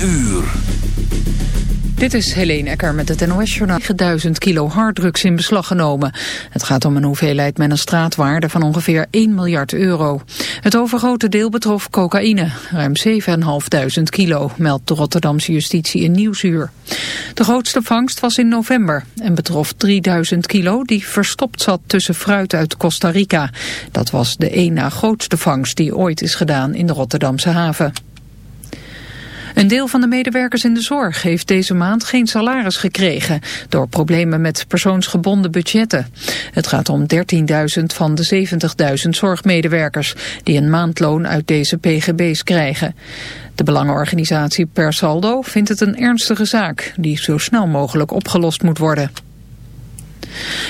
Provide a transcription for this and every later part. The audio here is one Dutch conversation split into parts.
uur. Dit is Helene Ecker met het NOS-journaal. 1000 kilo harddrugs in beslag genomen. Het gaat om een hoeveelheid met een straatwaarde van ongeveer 1 miljard euro. Het overgrote deel betrof cocaïne, ruim 7.500 kilo, meldt de Rotterdamse justitie in Nieuwsuur. De grootste vangst was in november en betrof 3000 kilo die verstopt zat tussen fruit uit Costa Rica. Dat was de één na grootste vangst die ooit is gedaan in de Rotterdamse haven. Een deel van de medewerkers in de zorg heeft deze maand geen salaris gekregen door problemen met persoonsgebonden budgetten. Het gaat om 13.000 van de 70.000 zorgmedewerkers die een maandloon uit deze pgb's krijgen. De belangenorganisatie Per Saldo vindt het een ernstige zaak die zo snel mogelijk opgelost moet worden.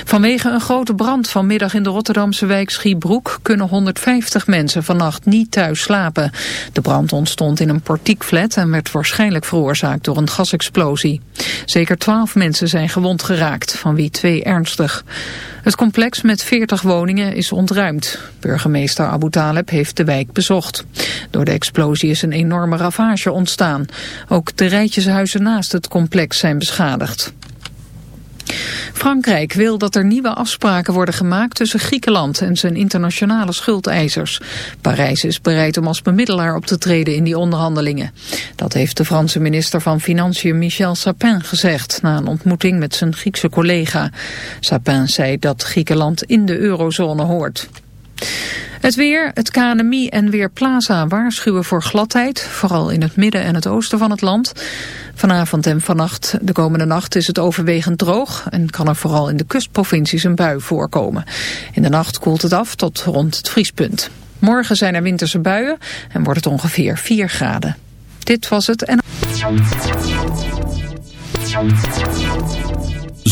Vanwege een grote brand vanmiddag in de Rotterdamse wijk Schiebroek kunnen 150 mensen vannacht niet thuis slapen. De brand ontstond in een portiekflat en werd waarschijnlijk veroorzaakt door een gasexplosie. Zeker 12 mensen zijn gewond geraakt, van wie twee ernstig. Het complex met 40 woningen is ontruimd. Burgemeester Abu Taleb heeft de wijk bezocht. Door de explosie is een enorme ravage ontstaan. Ook de rijtjeshuizen naast het complex zijn beschadigd. Frankrijk wil dat er nieuwe afspraken worden gemaakt tussen Griekenland en zijn internationale schuldeisers. Parijs is bereid om als bemiddelaar op te treden in die onderhandelingen. Dat heeft de Franse minister van Financiën Michel Sapin gezegd na een ontmoeting met zijn Griekse collega. Sapin zei dat Griekenland in de eurozone hoort. Het weer, het KNMI en Weerplaza waarschuwen voor gladheid, vooral in het midden en het oosten van het land. Vanavond en vannacht, de komende nacht, is het overwegend droog en kan er vooral in de kustprovincies een bui voorkomen. In de nacht koelt het af tot rond het vriespunt. Morgen zijn er winterse buien en wordt het ongeveer 4 graden. Dit was het en...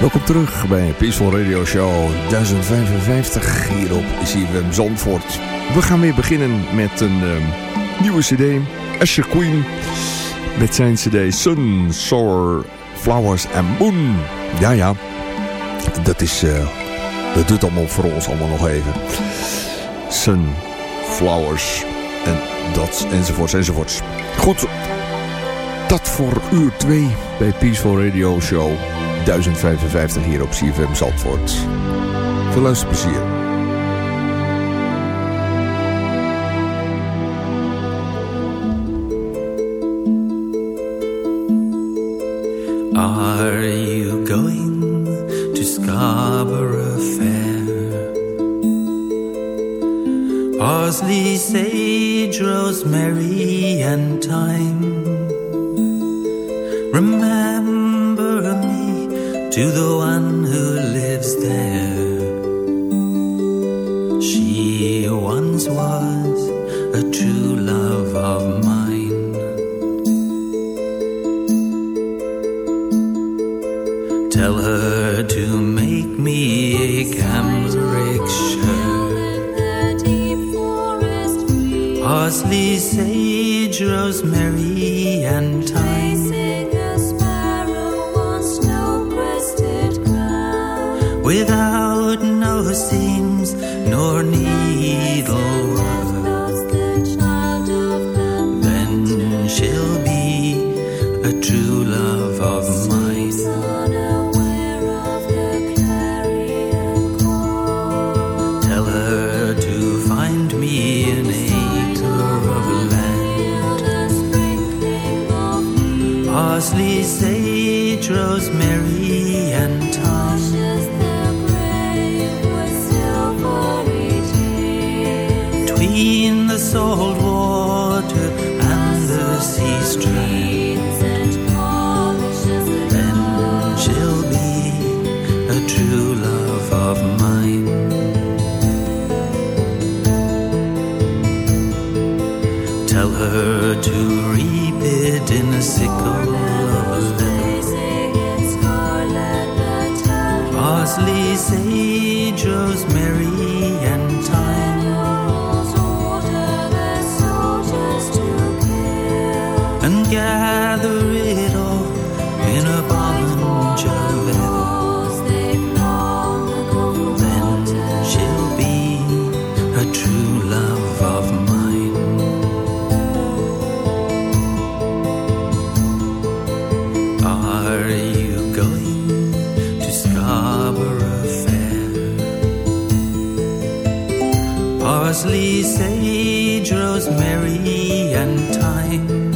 Welkom terug bij Peaceful Radio Show 1055 hier op CFM Zandvoort. We gaan weer beginnen met een uh, nieuwe cd. Asher Queen met zijn cd Sun, Sour, Flowers and Moon. Ja, ja. Dat is... Uh, dat doet allemaal voor ons allemaal nog even. Sun, Flowers en dat enzovoorts enzovoorts. Goed. Dat voor uur 2 bij Peaceful Radio Show 1055 hier op CFM Zandvoort. Veel luisterplezier. Are you going to Scarborough Fair? Parsley, sage, rosemary, and thyme. Remember me to the one who lives there. She once was a true love of mine. Tell her to make me a cambric shirt. Parsley, sage, rosemary, and thyme. Parsley, sage, rosemary, and thyme.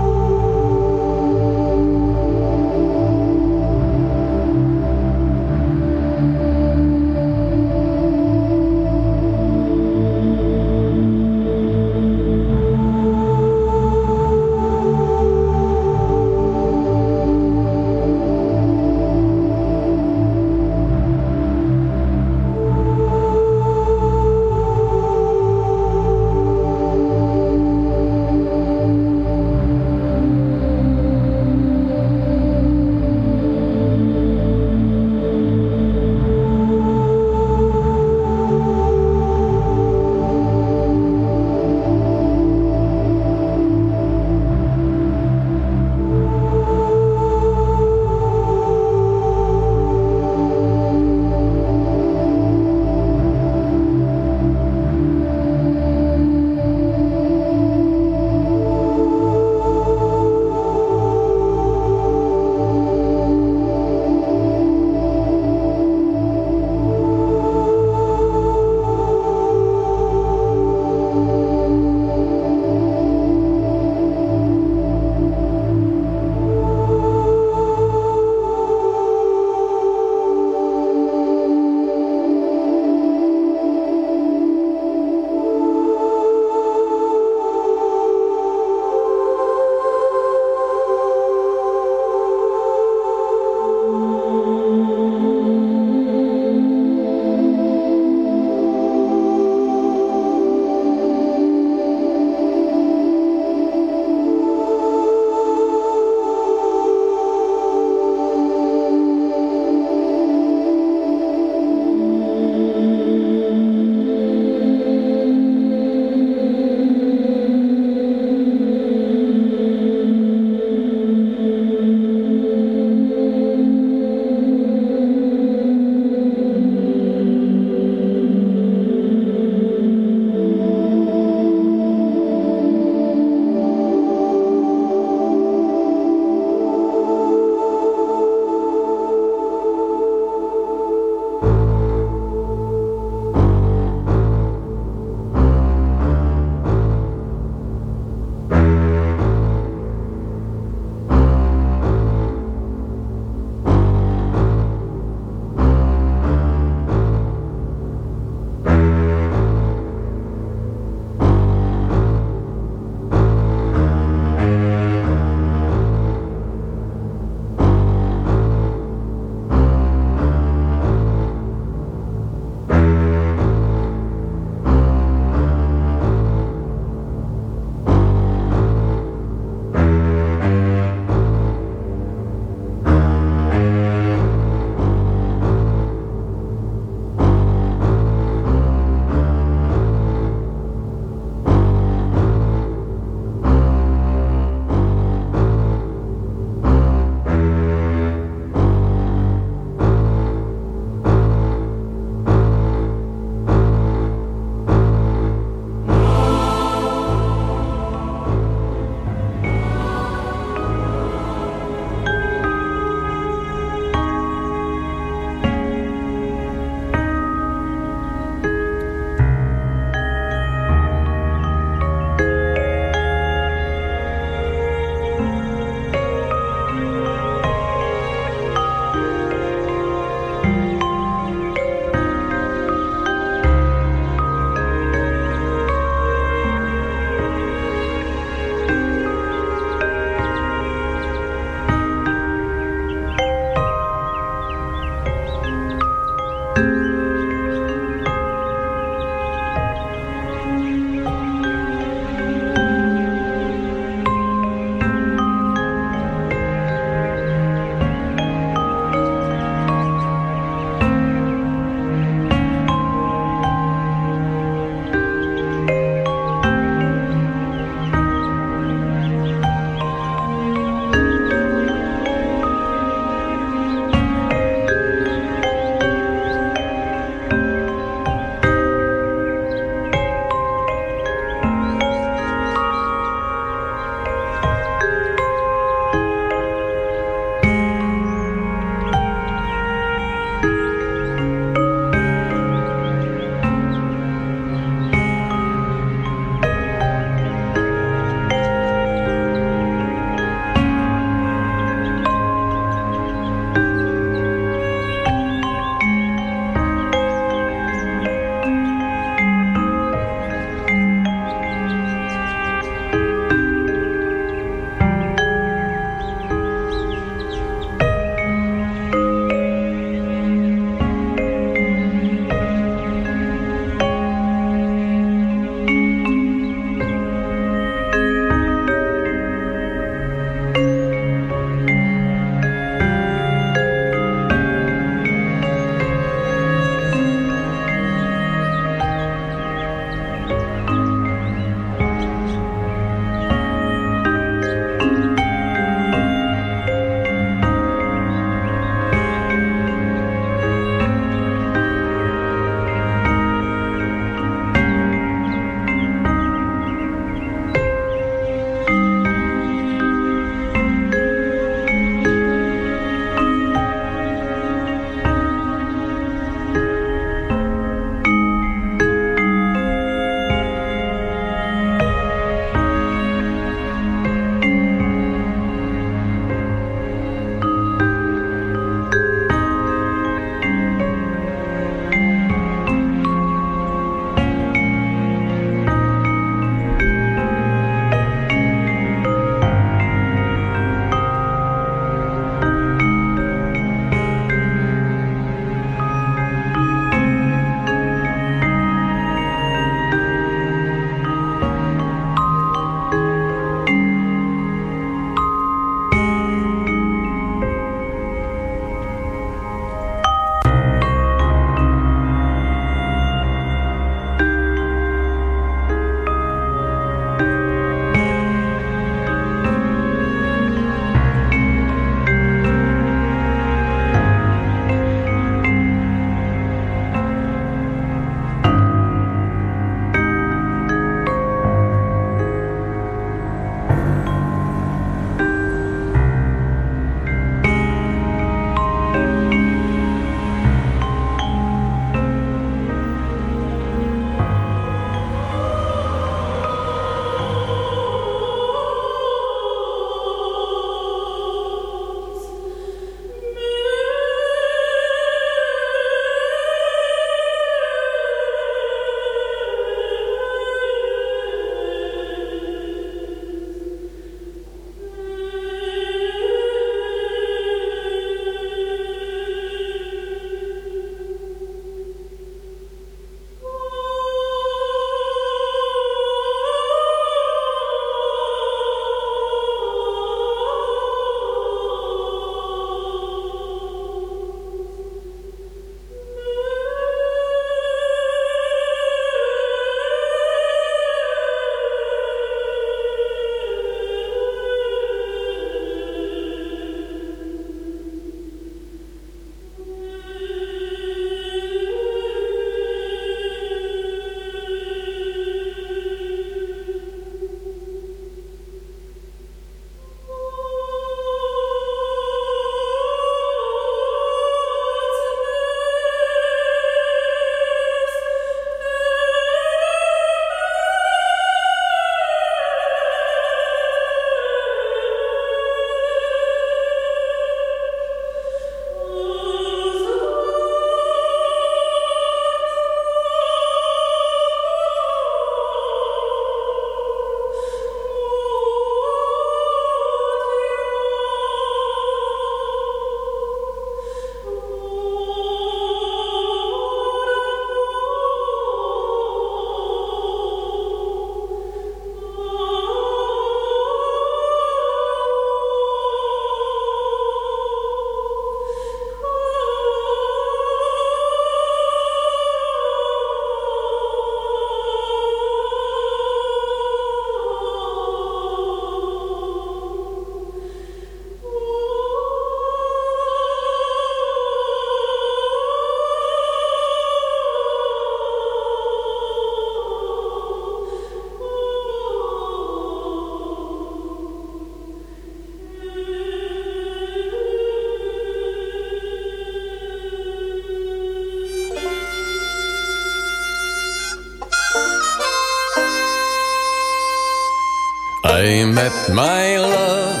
My love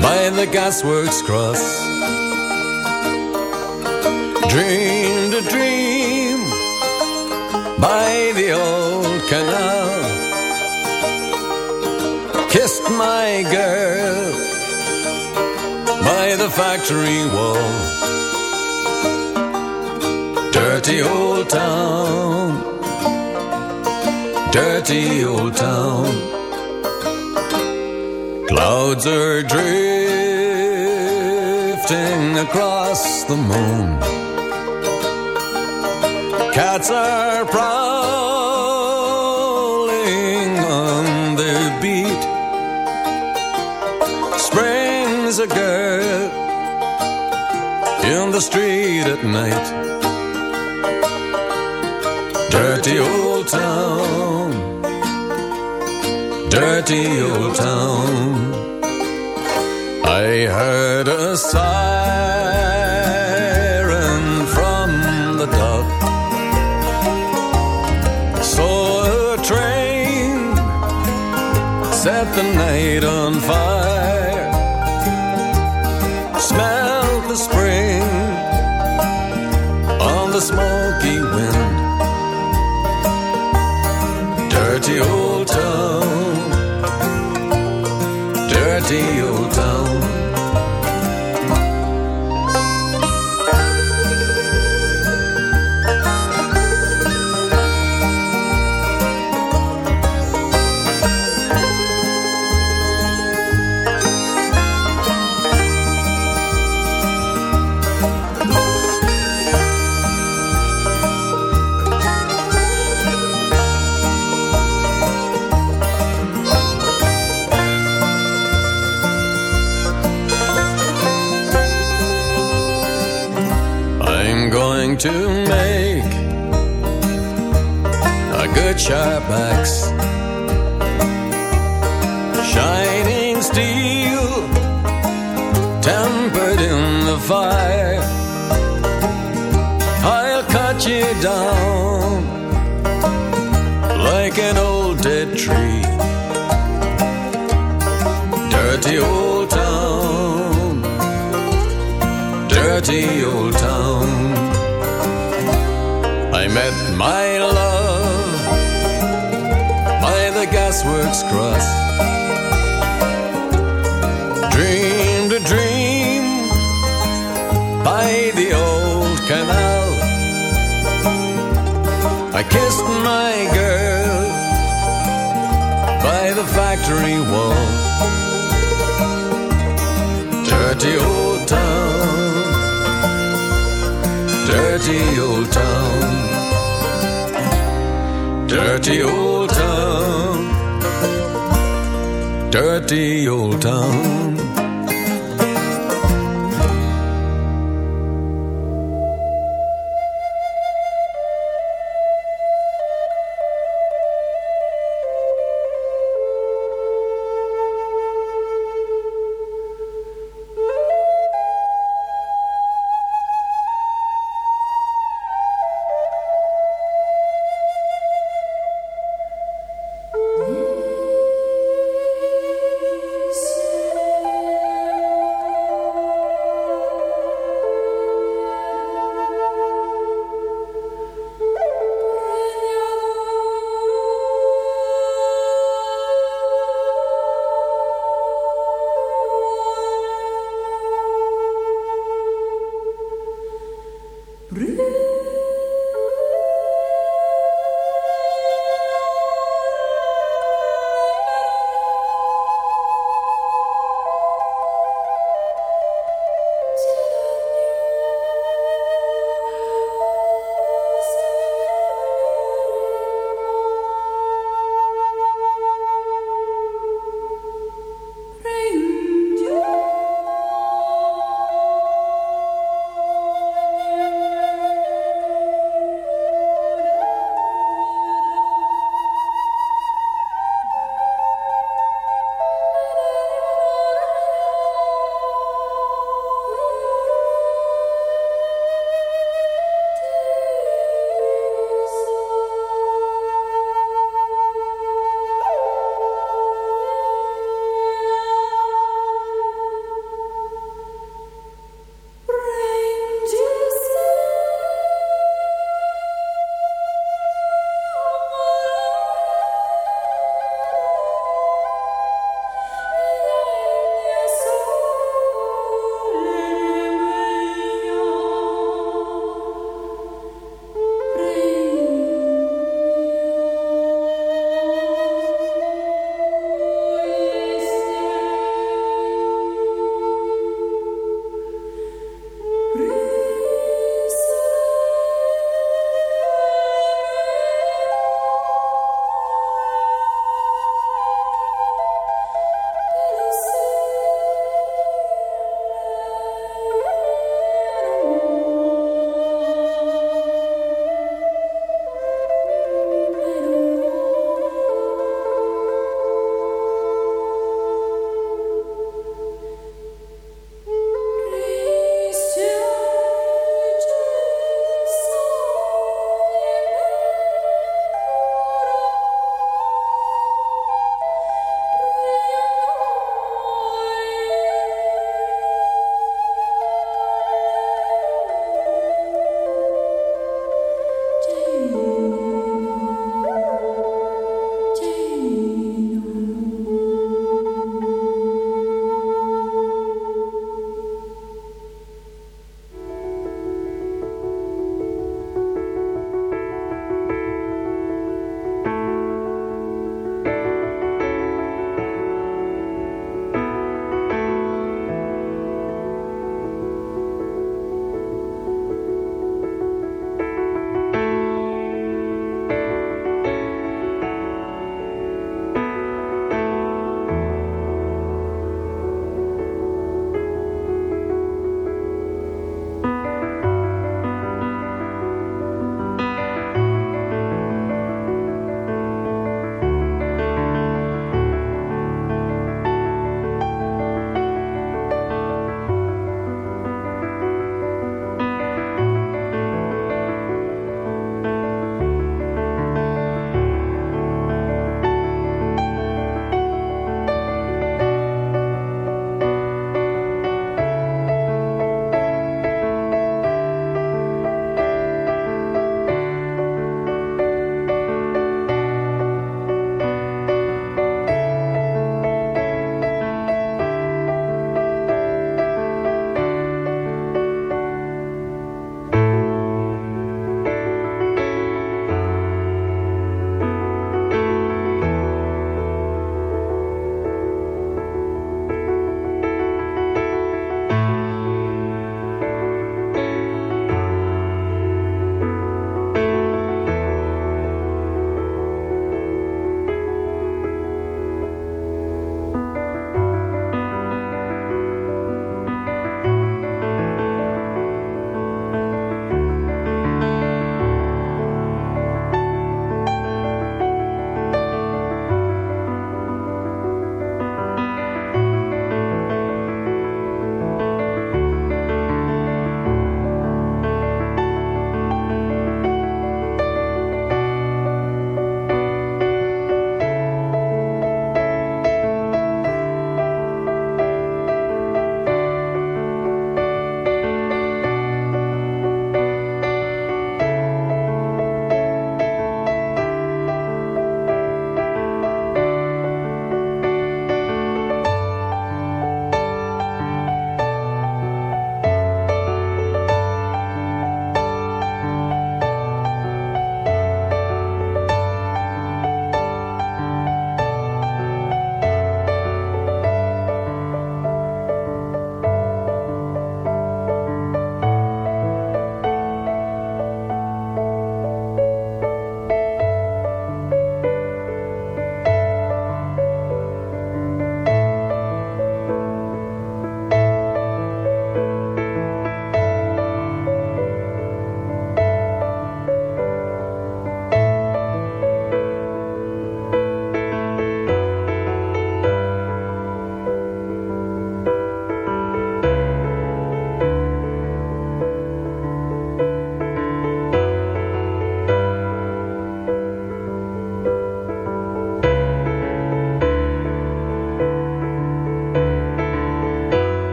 by the gasworks cross. Dreamed a dream by the old canal. Kissed my girl by the factory wall. Dirty old town dirty old town. Clouds are drifting across the moon. Cats are prowling on their beat. Springs a girl in the street at night. Dirty old dirty old town. I heard a siren Dirty old town, dirty old town. Dirty old town, dirty old town.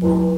Thank.